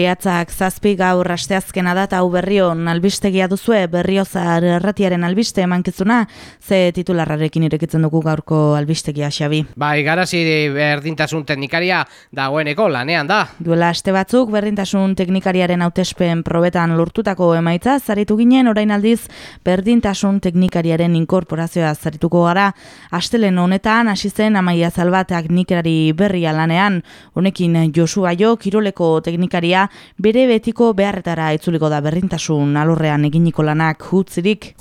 Maiatzak zazpi gaur asteazkena da hau berrion albistegia duzue berriozar erratiaren albiste emankizuna ze titularrarekin irekitzen dugu gaurko albistegia xabi. Bai, garazi berdintasun teknikaria dagoeneko lanean da. Duela aste batzuk berdintasun teknikariaren hautespen probetan lortutako emaitza zaritu ginen orain aldiz berdintasun teknikariaren inkorporazioa zarituko gara. Astelen honetan hasi zen amaia zalbateak nikerari berria lanean. Honekin Josua Jo, kiroleko teknikaria bere betiko beharretara itzuliko da berrintasun alorrean eginiko lanak hutzirik.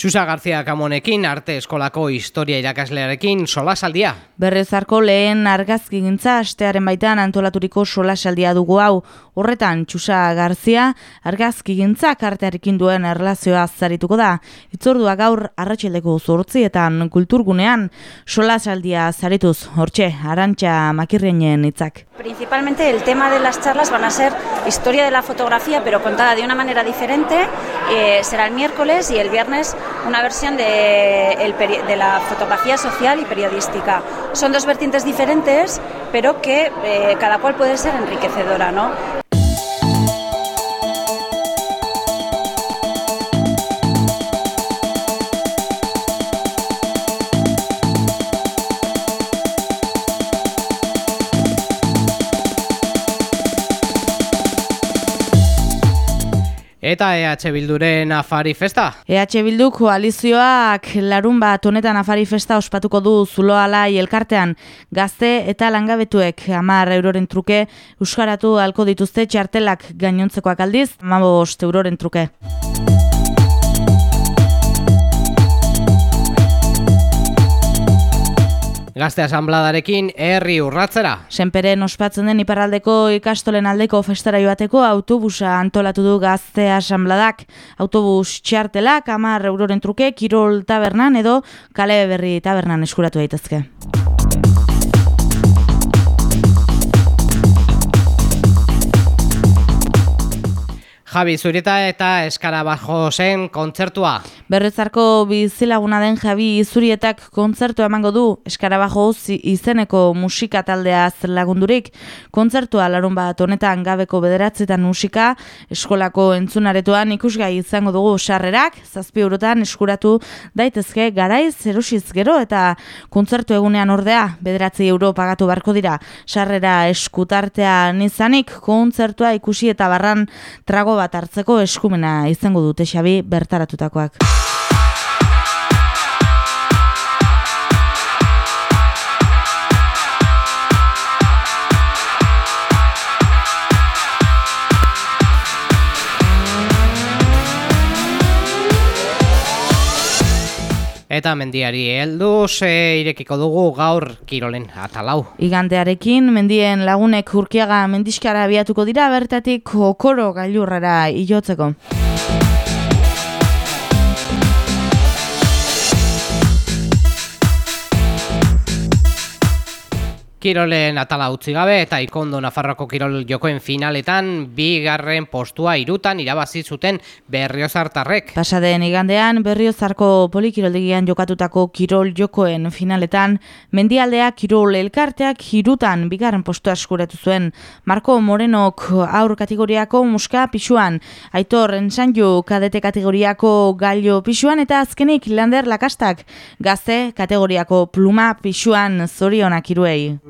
Txusa Garzia Kamonekin arte eskolako historia irakaslearekin solasaldia. Berrezarko lehen argazki gintza astearen baitan antolaturiko solasaldia dugu hau. Horretan Txusa Garzia argazki gintza kartearekin duen erlazioa zarituko da. Itzordua gaur arratxeldeko zortzietan kulturgunean solasaldia zarituz. Hortxe, arantxa makirreinen hitzak. Principalmente el tema de las charlas van a ser historia de la fotografía, pero contada de una manera diferente. Eh, será el miércoles y el viernes una versión de, la fotografía social y periodística. Son dos vertientes diferentes, pero que eh, cada cual puede ser enriquecedora, ¿no? Eta EH Bilduren Afari Festa? EH Bildu koalizioak larun bat honetan Afari Festa ospatuko du zuloalai elkartean gazte eta langabetuek amar euroren truke Euskaratu alko dituzte txartelak gainontzekoak aldiz, amabost euroren truke. Gazte asambladarekin herri urratzera. Senperen ospatzen den iparraldeko ikastolen aldeko festara joateko autobusa antolatu du gazte asambladak. Autobus txartelak, amar euroren truke, kirol tabernan edo kale berri tabernan eskuratu daitezke. Javi Zurita eta Eskarabajo zen kontzertua. Berrezarko bizilaguna den Javi Zurietak kontzertua emango du Eskarabajo izeneko musika taldea lagundurik. Kontzertua larun bat honetan gabeko bederatzetan musika eskolako entzunaretoan ikusgai izango dugu sarrerak, zazpi eurotan eskuratu daitezke garaiz erosiz gero eta kontzertu egunean ordea bederatzi euro pagatu barko dira. Sarrera eskutartea nizanik kontzertua ikusi eta barran trago bat hartzeko eskumena izango dute xabi bertaratutakoak. Eta mendiari helduz e, irekiko dugu gaur kirolen atalau. Igantearekin mendien lagunek urkiaga mendiskara abiatuko dira bertatik okoro gailurrara ilotzeko. Kirolen atala utzi gabe eta ikondo Nafarroko Kirol jokoen finaletan bigarren postua irutan irabazi zuten berriozartarrek. Pasaden igandean berriozarko polikiroldegian jokatutako Kirol jokoen finaletan mendialdea Kirol elkarteak irutan bigarren postua eskuratu zuen. Marko Morenok aur kategoriako muska pisuan, aitor ensanju kadete kategoriako galio pisuan eta azkenik lander lakastak gazte kategoriako pluma pisuan zorionak iruei.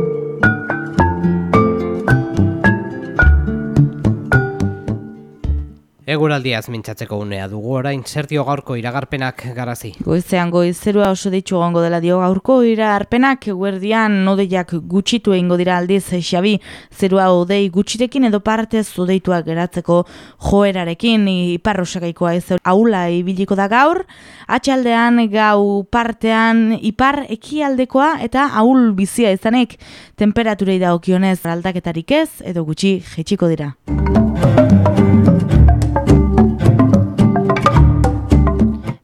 Eguraldiaz mintzatzeko unea dugu. Orain zertio gaurko iragarpenak garazi. Goizean goizerua oso ditu gongo dela dio gaurko iragarpenak. Guerdian nodeiak gutxitu egingo dira aldiz xabi. Zerua odei gutxirekin edo parte zodeitua geratzeko joerarekin. Iparrosakaikoa ez aula ibiliko da gaur. Atxaldean gau partean ipar ekialdekoa eta aul bizia izanek temperaturei da okionez aldaketarik ez edo gutxi jetxiko dira.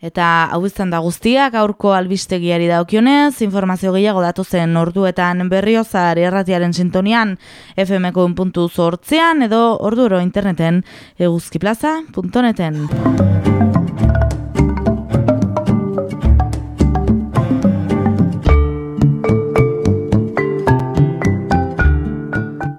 Eta hau izan da guztiak aurko albistegiari daukionez, informazio gehiago datozen orduetan berriozar erratiaren sintonian fmko.zortzean edo orduro interneten eguzkiplaza.neten.